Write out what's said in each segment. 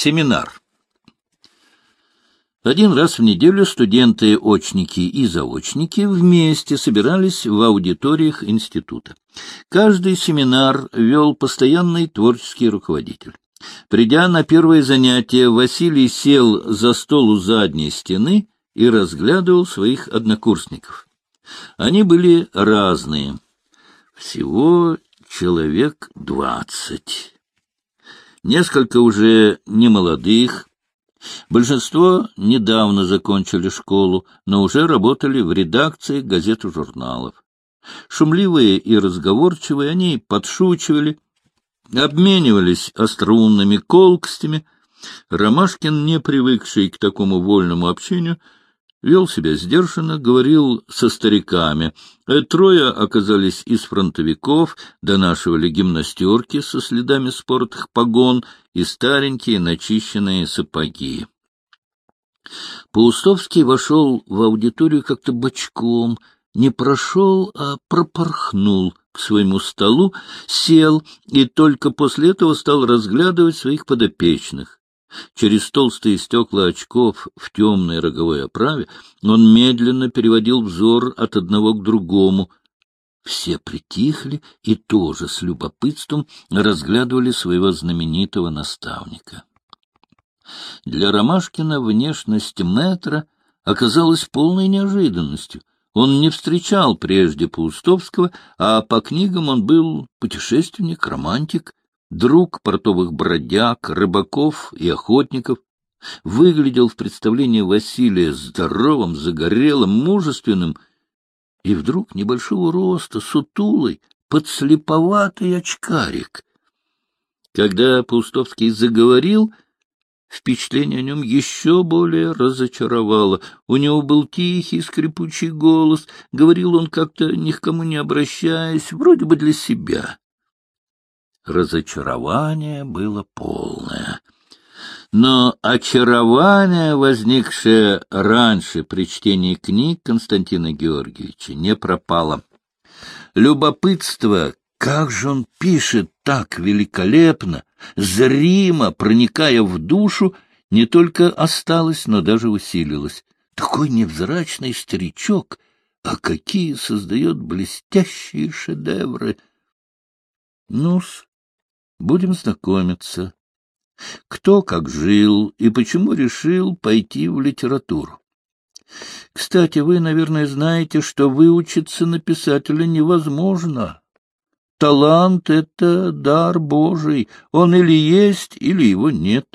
Семинар. Один раз в неделю студенты-очники и заочники вместе собирались в аудиториях института. Каждый семинар вел постоянный творческий руководитель. Придя на первое занятие, Василий сел за стол у задней стены и разглядывал своих однокурсников. Они были разные. Всего человек двадцать. Несколько уже немолодых. Большинство недавно закончили школу, но уже работали в редакции газет и журналов. Шумливые и разговорчивые, они подшучивали, обменивались остроумными колкостями. Ромашкин, не привыкший к такому вольному общению, вел себя сдержанно, говорил со стариками. Э, трое оказались из фронтовиков, донашивали гимнастерки со следами спортых погон и старенькие начищенные сапоги. Паустовский вошел в аудиторию как-то бочком, не прошел, а пропорхнул к своему столу, сел и только после этого стал разглядывать своих подопечных. Через толстые стекла очков в темной роговой оправе он медленно переводил взор от одного к другому. Все притихли и тоже с любопытством разглядывали своего знаменитого наставника. Для Ромашкина внешность мэтра оказалась полной неожиданностью. Он не встречал прежде Паустовского, а по книгам он был путешественник, романтик, друг портовых бродяг, рыбаков и охотников, выглядел в представлении Василия здоровым, загорелым, мужественным, и вдруг небольшого роста, сутулый, подслеповатый очкарик. Когда Паустовский заговорил, впечатление о нем еще более разочаровало. У него был тихий, скрипучий голос, говорил он как-то, ни к кому не обращаясь, вроде бы для себя. Разочарование было полное. Но очарование, возникшее раньше при чтении книг Константина Георгиевича, не пропало. Любопытство, как же он пишет так великолепно, зримо, проникая в душу, не только осталось, но даже усилилось. Такой невзрачный старичок, а какие создает блестящие шедевры! Ну-с, Будем знакомиться. Кто как жил и почему решил пойти в литературу. Кстати, вы, наверное, знаете, что выучиться на писателя невозможно. Талант — это дар Божий, он или есть, или его нет.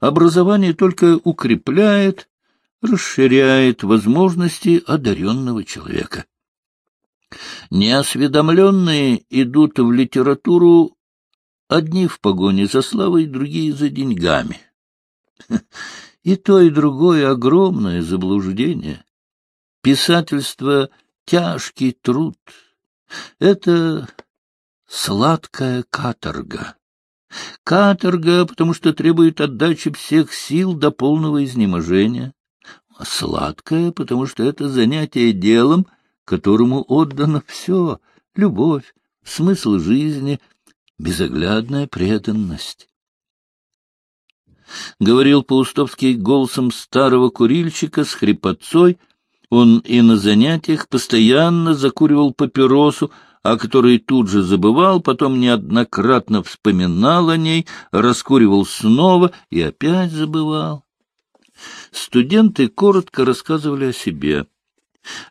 Образование только укрепляет, расширяет возможности одаренного человека. Неосведомленные идут в литературу Одни в погоне за славой, другие за деньгами. И то, и другое огромное заблуждение. Писательство — тяжкий труд. Это сладкая каторга. Каторга, потому что требует отдачи всех сил до полного изнеможения. А сладкая, потому что это занятие делом, которому отдано все — любовь, смысл жизни — безоглядная преданность. Говорил Паустовский голосом старого курильщика с хрипотцой. Он и на занятиях постоянно закуривал папиросу, о которой тут же забывал, потом неоднократно вспоминал о ней, раскуривал снова и опять забывал. Студенты коротко рассказывали о себе.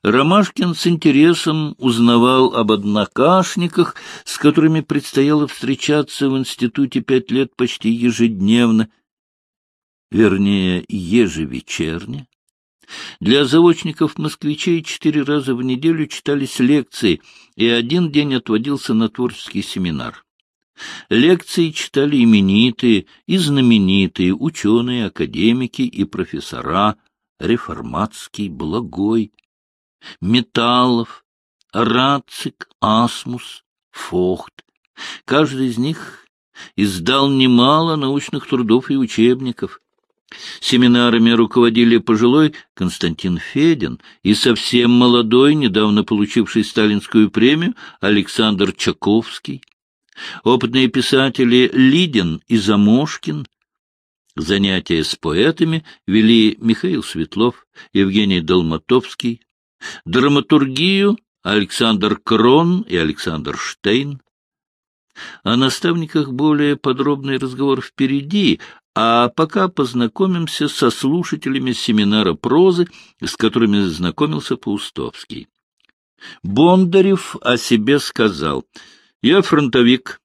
Ромашкин с интересом узнавал об однокашниках, с которыми предстояло встречаться в институте пять лет почти ежедневно, вернее, ежевечерне. Для заочников-москвичей четыре раза в неделю читались лекции, и один день отводился на творческий семинар. Лекции читали именитые и знаменитые ученые, академики и профессора, реформатский, благой, Металлов, Рацик, Асмус, Фохт. Каждый из них издал немало научных трудов и учебников. Семинарами руководили пожилой Константин Федин и совсем молодой, недавно получивший сталинскую премию, Александр Чаковский. Опытные писатели Лидин и Замошкин, Занятия с поэтами вели Михаил Светлов, Евгений Долматовский, драматургию Александр Крон и Александр Штейн. О наставниках более подробный разговор впереди, а пока познакомимся со слушателями семинара прозы, с которыми знакомился Паустовский. Бондарев о себе сказал, «Я фронтовик,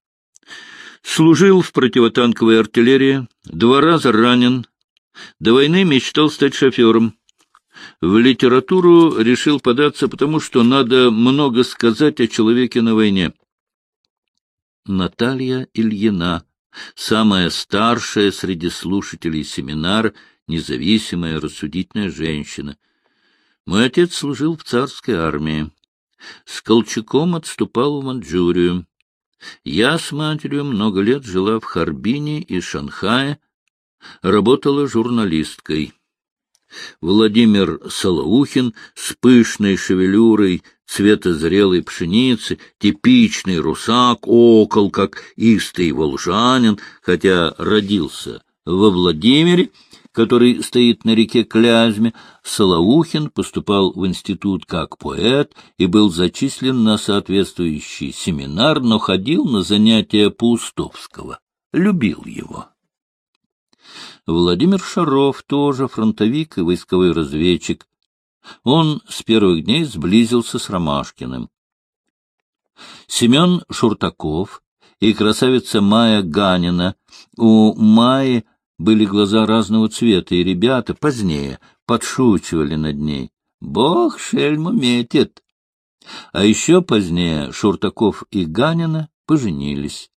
служил в противотанковой артиллерии, два раза ранен, до войны мечтал стать шофером. В литературу решил податься, потому что надо много сказать о человеке на войне». Наталья Ильина самая старшая среди слушателей семинара, независимая, рассудительная женщина. Мой отец служил в царской армии. С Колчаком отступал в Манчжурию. Я с матерью много лет жила в Харбине и Шанхае, работала журналисткой. Владимир Солоухин с пышной шевелюрой цвета зрелой пшеницы, типичный русак, окол, как истый волжанин, хотя родился во Владимире, который стоит на реке Клязьме, Солоухин поступал в институт как поэт и был зачислен на соответствующий семинар, но ходил на занятия Паустовского, любил его. Владимир Шаров, тоже фронтовик и войсковой разведчик. Он с первых дней сблизился с Ромашкиным. Семен Шуртаков и красавица Майя Ганина. У Майи были глаза разного цвета, и ребята позднее подшучивали над ней. «Бог шельму метит!» А еще позднее Шуртаков и Ганина поженились.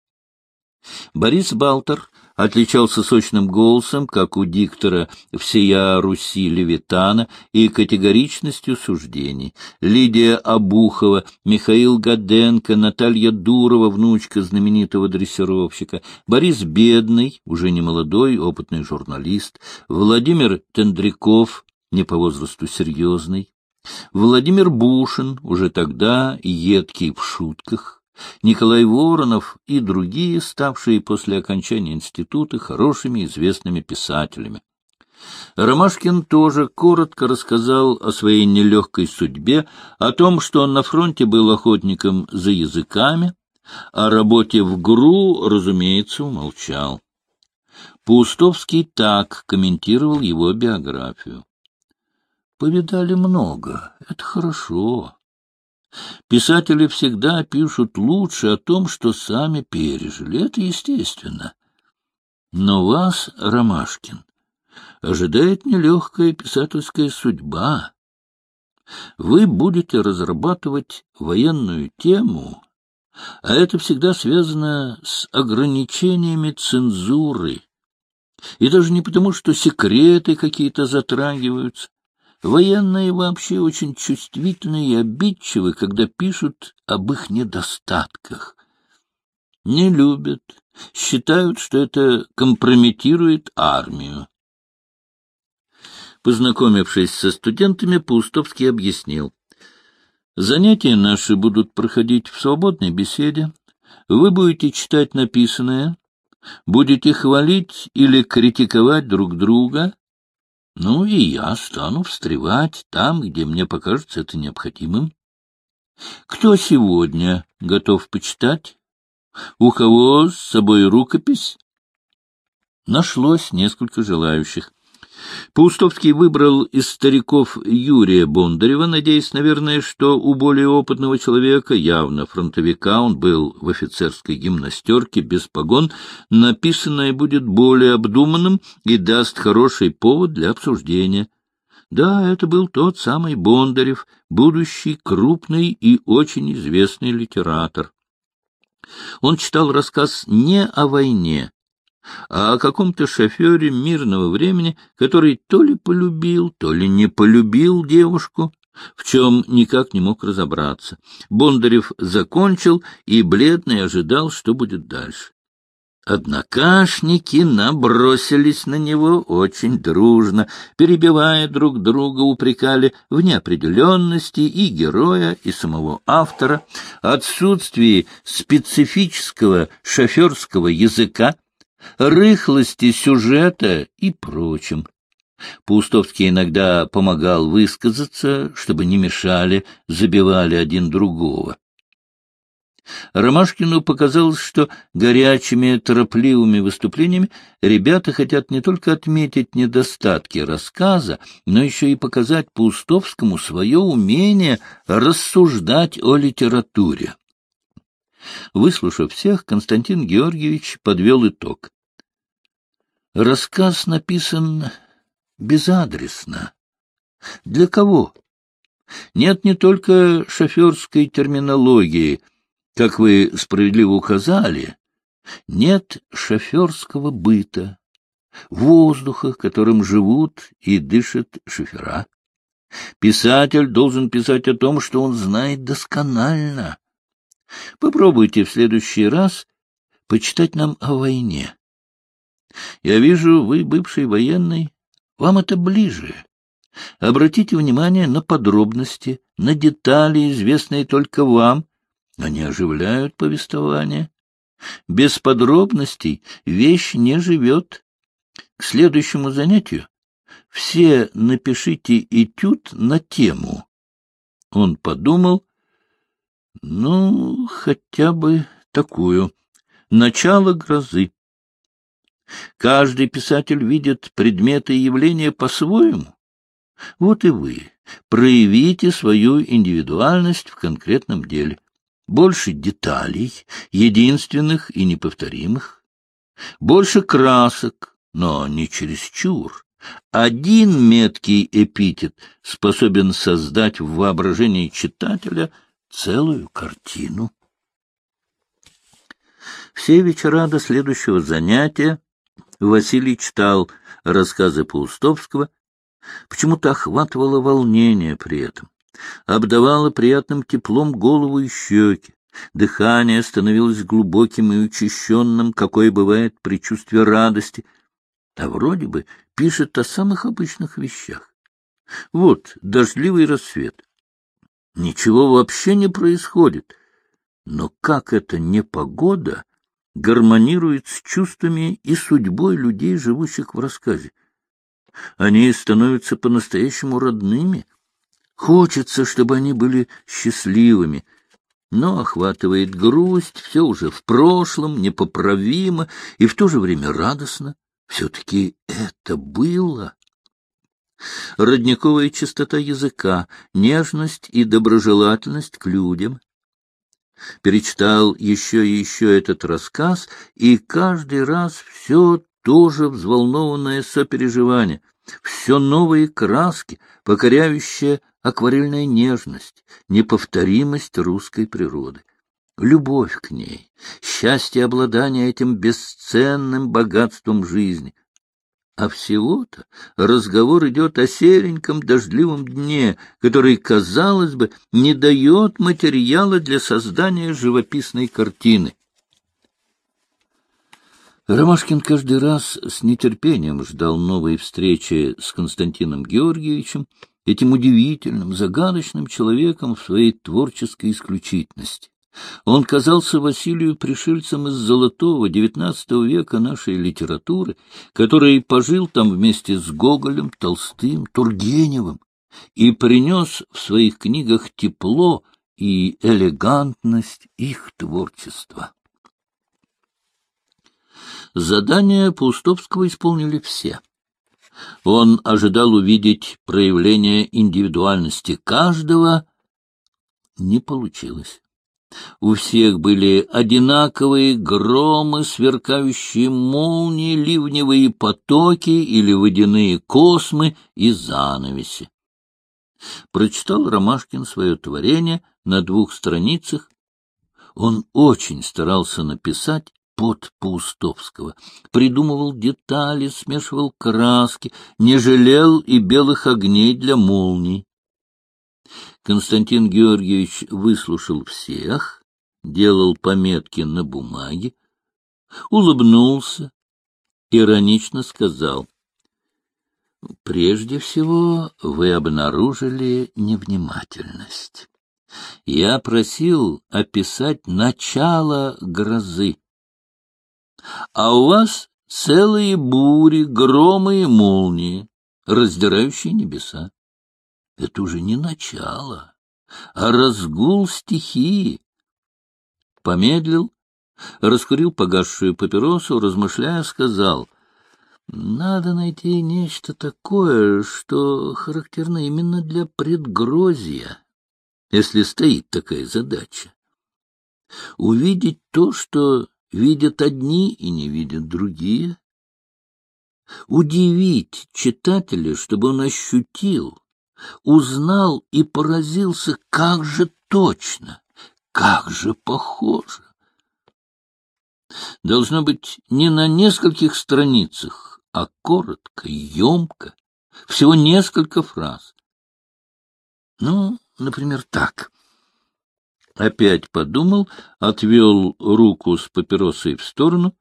Борис Балтер отличался сочным голосом, как у диктора «Всея Руси Левитана» и категоричностью суждений. Лидия Абухова, Михаил Гаденко, Наталья Дурова, внучка знаменитого дрессировщика, Борис Бедный, уже не молодой, опытный журналист, Владимир Тендряков, не по возрасту серьезный, Владимир Бушин, уже тогда едкий в шутках, Николай Воронов и другие, ставшие после окончания института хорошими известными писателями. Ромашкин тоже коротко рассказал о своей нелегкой судьбе, о том, что он на фронте был охотником за языками, о работе в ГРУ, разумеется, умолчал. Паустовский так комментировал его биографию. «Повидали много, это хорошо. Писатели всегда пишут лучше о том, что сами пережили. Это естественно. Но вас, Ромашкин, ожидает нелегкая писательская судьба. Вы будете разрабатывать военную тему, а это всегда связано с ограничениями цензуры. И даже не потому, что секреты какие-то затрагиваются, Военные вообще очень чувствительны и обидчивы, когда пишут об их недостатках. Не любят, считают, что это компрометирует армию. Познакомившись со студентами, Паустовский объяснил. Занятия наши будут проходить в свободной беседе. Вы будете читать написанное, будете хвалить или критиковать друг друга, ну и я стану встревать там, где мне покажется это необходимым. Кто сегодня готов почитать? У кого с собой рукопись? Нашлось несколько желающих. Паустовский выбрал из стариков Юрия Бондарева, надеясь, наверное, что у более опытного человека, явно фронтовика, он был в офицерской гимнастерке без погон, написанное будет более обдуманным и даст хороший повод для обсуждения. Да, это был тот самый Бондарев, будущий крупный и очень известный литератор. Он читал рассказ не о войне, а о каком-то шофере мирного времени, который то ли полюбил, то ли не полюбил девушку, в чем никак не мог разобраться. Бондарев закончил и бледный ожидал, что будет дальше. Однокашники набросились на него очень дружно, перебивая друг друга, упрекали в неопределенности и героя, и самого автора, отсутствии специфического шоферского языка, рыхлости сюжета и прочем. Паустовский иногда помогал высказаться, чтобы не мешали, забивали один другого. Ромашкину показалось, что горячими, торопливыми выступлениями ребята хотят не только отметить недостатки рассказа, но еще и показать Паустовскому свое умение рассуждать о литературе. Выслушав всех, Константин Георгиевич подвел итог. Рассказ написан безадресно. Для кого? Нет не только шоферской терминологии, как вы справедливо указали, нет шоферского быта, воздуха, которым живут и дышат шофера. Писатель должен писать о том, что он знает досконально. Попробуйте в следующий раз почитать нам о войне. Я вижу, вы бывший военный, вам это ближе. Обратите внимание на подробности, на детали, известные только вам. Они оживляют повествование. Без подробностей вещь не живет. К следующему занятию все напишите этюд на тему. Он подумал, ну, хотя бы такую. Начало грозы. Каждый писатель видит предметы и явления по-своему. Вот и вы. Проявите свою индивидуальность в конкретном деле. Больше деталей, единственных и неповторимых. Больше красок, но не чересчур. Один меткий эпитет способен создать в воображении читателя целую картину. Все вечера до следующего занятия Василий читал рассказы Паустовского, почему-то охватывало волнение при этом, обдавало приятным теплом голову и щеки, дыхание становилось глубоким и учащенным, какое бывает предчувствие радости, а вроде бы пишет о самых обычных вещах. Вот дождливый рассвет. Ничего вообще не происходит. Но как это не погода гармонирует с чувствами и судьбой людей, живущих в рассказе. Они становятся по-настоящему родными. Хочется, чтобы они были счастливыми, но охватывает грусть, все уже в прошлом, непоправимо и в то же время радостно. Все-таки это было. Родниковая чистота языка, нежность и доброжелательность к людям — перечитал еще и еще этот рассказ, и каждый раз все тоже взволнованное сопереживание, все новые краски, покоряющая акварельная нежность, неповторимость русской природы, любовь к ней, счастье обладания этим бесценным богатством жизни, а всего-то разговор идет о сереньком дождливом дне, который, казалось бы, не дает материала для создания живописной картины. Ромашкин каждый раз с нетерпением ждал новой встречи с Константином Георгиевичем, этим удивительным, загадочным человеком в своей творческой исключительности. Он казался Василию пришельцем из золотого XIX века нашей литературы, который пожил там вместе с Гоголем, Толстым, Тургеневым и принес в своих книгах тепло и элегантность их творчества. Задание Паустовского исполнили все. Он ожидал увидеть проявление индивидуальности каждого. Не получилось. У всех были одинаковые громы, сверкающие молнии, ливневые потоки или водяные космы и занавеси. Прочитал Ромашкин свое творение на двух страницах. Он очень старался написать под Паустовского, придумывал детали, смешивал краски, не жалел и белых огней для молний. Константин Георгиевич выслушал всех, делал пометки на бумаге, улыбнулся, иронично сказал, «Прежде всего вы обнаружили невнимательность. Я просил описать начало грозы, а у вас целые бури, громы и молнии, раздирающие небеса. Это уже не начало, а разгул стихии. Помедлил, раскурил погасшую папиросу, размышляя, сказал, «Надо найти нечто такое, что характерно именно для предгрозия, если стоит такая задача. Увидеть то, что видят одни и не видят другие. Удивить читателя, чтобы он ощутил, узнал и поразился, как же точно, как же похоже. Должно быть не на нескольких страницах, а коротко, емко, всего несколько фраз. Ну, например, так. Опять подумал, отвел руку с папиросой в сторону.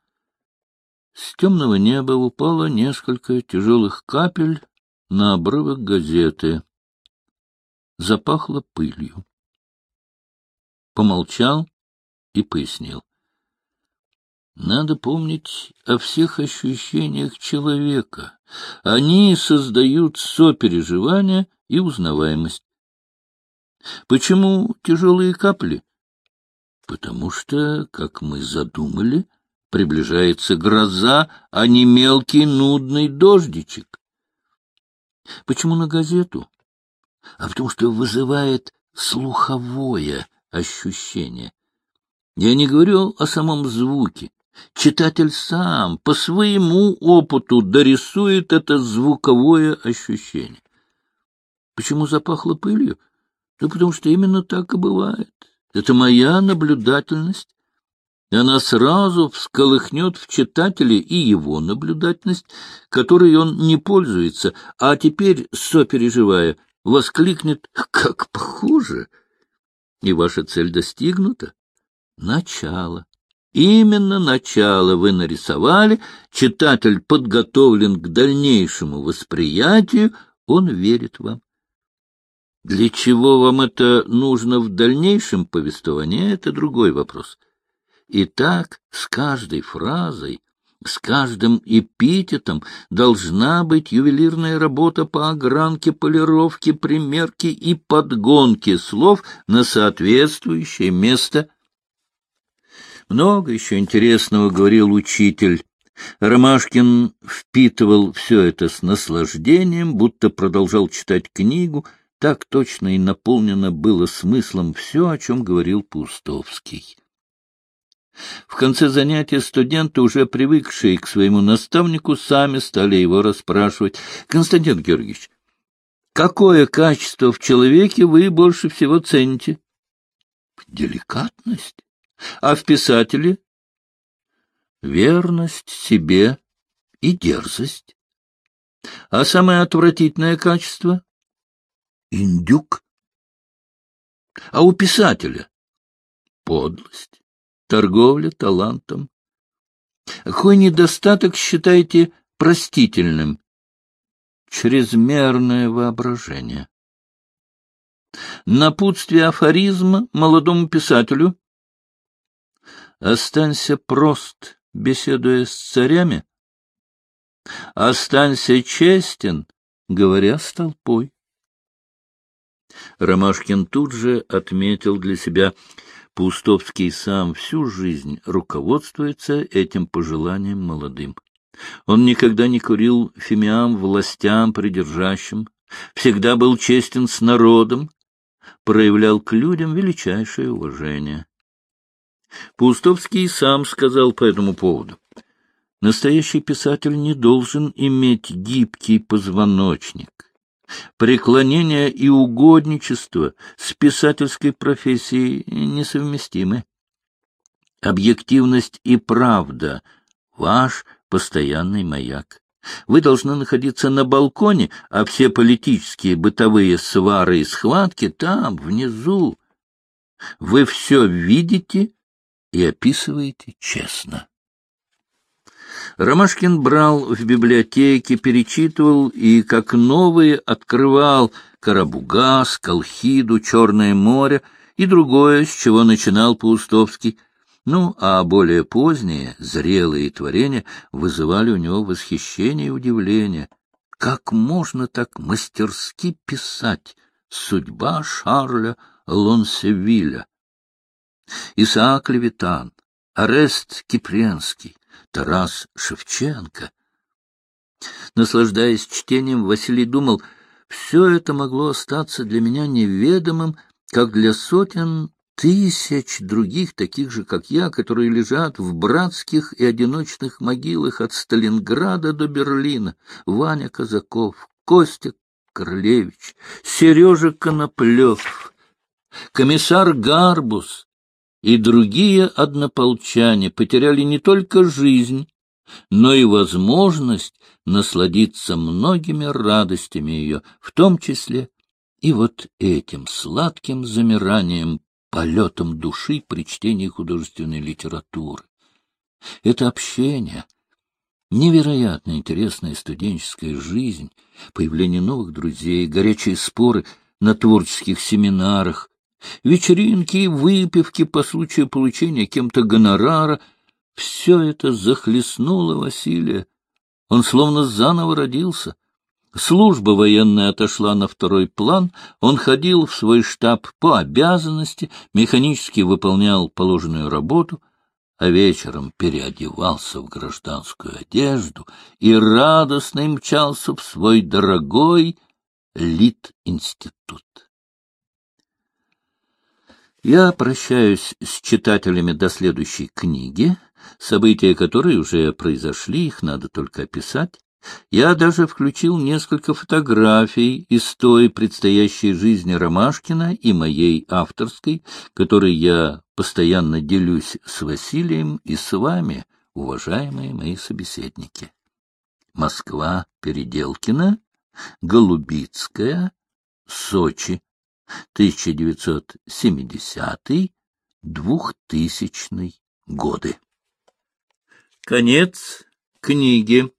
С темного неба упало несколько тяжелых капель на обрывок газеты. Запахло пылью. Помолчал и пояснил. Надо помнить о всех ощущениях человека. Они создают сопереживание и узнаваемость. Почему тяжелые капли? Потому что, как мы задумали, приближается гроза, а не мелкий нудный дождичек. Почему на газету? А потому что вызывает слуховое ощущение. Я не говорю о самом звуке. Читатель сам по своему опыту дорисует это звуковое ощущение. Почему запахло пылью? Да потому что именно так и бывает. Это моя наблюдательность. И она сразу всколыхнет в читателе и его наблюдательность, которой он не пользуется, а теперь, сопереживая, воскликнет «Как похоже!» И ваша цель достигнута. Начало. Именно начало вы нарисовали, читатель подготовлен к дальнейшему восприятию, он верит вам. Для чего вам это нужно в дальнейшем повествовании, это другой вопрос. И так с каждой фразой, с каждым эпитетом должна быть ювелирная работа по огранке, полировке, примерке и подгонке слов на соответствующее место. Много еще интересного говорил учитель. Ромашкин впитывал все это с наслаждением, будто продолжал читать книгу — так точно и наполнено было смыслом все, о чем говорил Пустовский. В конце занятия студенты, уже привыкшие к своему наставнику, сами стали его расспрашивать. — Константин Георгиевич, какое качество в человеке вы больше всего цените? — Деликатность. А в писателе? — Верность себе и дерзость. А самое отвратительное качество? Индюк. А у писателя подлость, торговля талантом. Какой недостаток считаете простительным? Чрезмерное воображение. Напутствие афоризма молодому писателю. Останься прост, беседуя с царями. Останься честен, говоря с толпой. Ромашкин тут же отметил для себя, Пустовский сам всю жизнь руководствуется этим пожеланием молодым. Он никогда не курил фимиам властям придержащим, всегда был честен с народом, проявлял к людям величайшее уважение. Пустовский сам сказал по этому поводу. Настоящий писатель не должен иметь гибкий позвоночник преклонение и угодничество с писательской профессией несовместимы. Объективность и правда — ваш постоянный маяк. Вы должны находиться на балконе, а все политические бытовые свары и схватки там, внизу. Вы все видите и описываете честно. Ромашкин брал в библиотеке, перечитывал и, как новые, открывал Карабугас, Колхиду, Черное море и другое, с чего начинал Паустовский. Ну, а более поздние, зрелые творения вызывали у него восхищение и удивление. Как можно так мастерски писать «Судьба Шарля Лонсевиля»? Исаак Левитан, Арест Кипренский, Тарас Шевченко. Наслаждаясь чтением, Василий думал, все это могло остаться для меня неведомым, как для сотен тысяч других, таких же, как я, которые лежат в братских и одиночных могилах от Сталинграда до Берлина. Ваня Казаков, Костя Королевич, Сережа Коноплев, комиссар Гарбус и другие однополчане потеряли не только жизнь, но и возможность насладиться многими радостями ее, в том числе и вот этим сладким замиранием, полетом души при чтении художественной литературы. Это общение, невероятно интересная студенческая жизнь, появление новых друзей, горячие споры на творческих семинарах, вечеринки и выпивки по случаю получения кем-то гонорара — все это захлестнуло Василия. Он словно заново родился. Служба военная отошла на второй план, он ходил в свой штаб по обязанности, механически выполнял положенную работу, а вечером переодевался в гражданскую одежду и радостно мчался в свой дорогой Лит-институт. Я прощаюсь с читателями до следующей книги, события которой уже произошли, их надо только описать. Я даже включил несколько фотографий из той предстоящей жизни Ромашкина и моей авторской, которой я постоянно делюсь с Василием и с вами, уважаемые мои собеседники. Москва, Переделкина, Голубицкая, Сочи, 1970-2000 годы. Конец книги.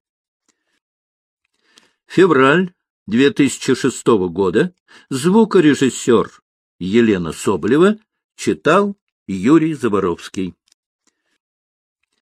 Февраль 2006 года. Звукорежиссер Елена Соболева читал Юрий Заборовский.